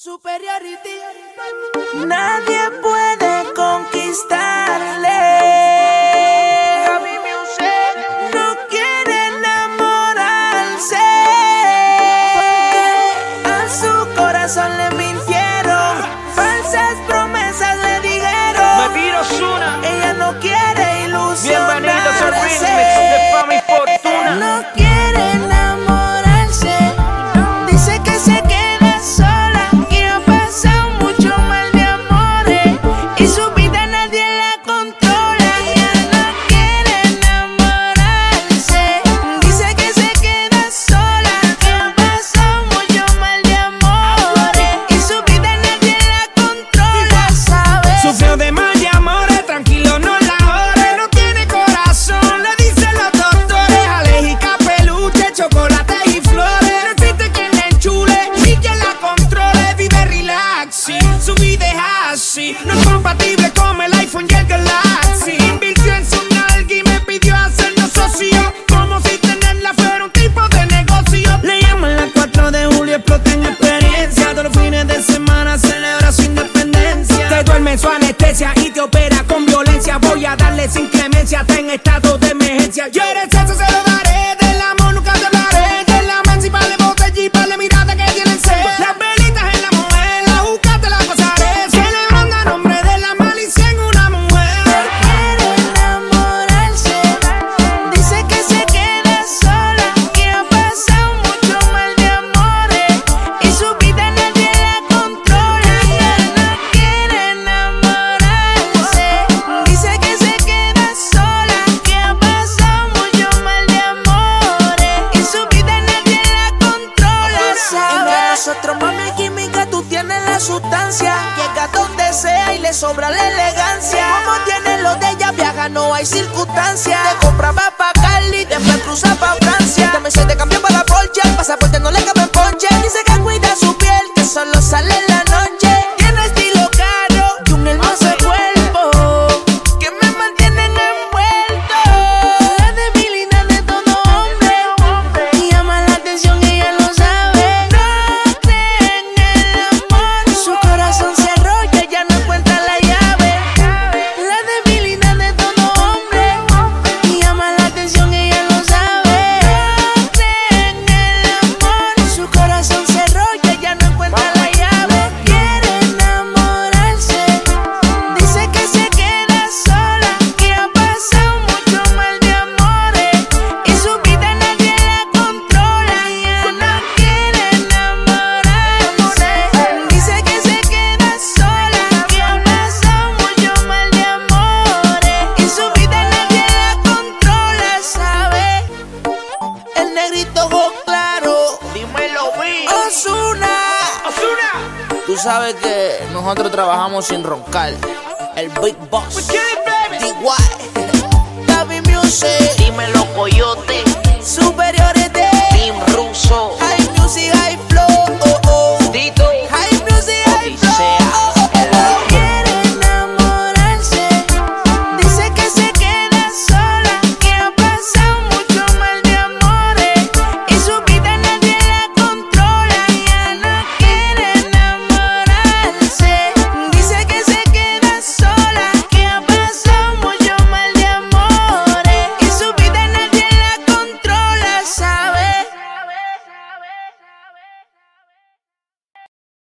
Superiority. Nadie puede conquistarle. su anestesia y te opera con violencia. Voy a darles inclemencia, está en estado de emergencia sustancia. Llega donde sea y le sobra la elegancia. Como tiene lo de ella, viaja, no hay circunstancia. Te compra va pa' Cali, después cruza pa' Francia. También se te cambia para la Porsche, el pasaporte no le cabe en Porsche. Dice que cuida su piel, que solo sale en la noche. sabes que nosotros trabajamos sin roncar. El Big Boss. Pues DY. David Music. Dímelo.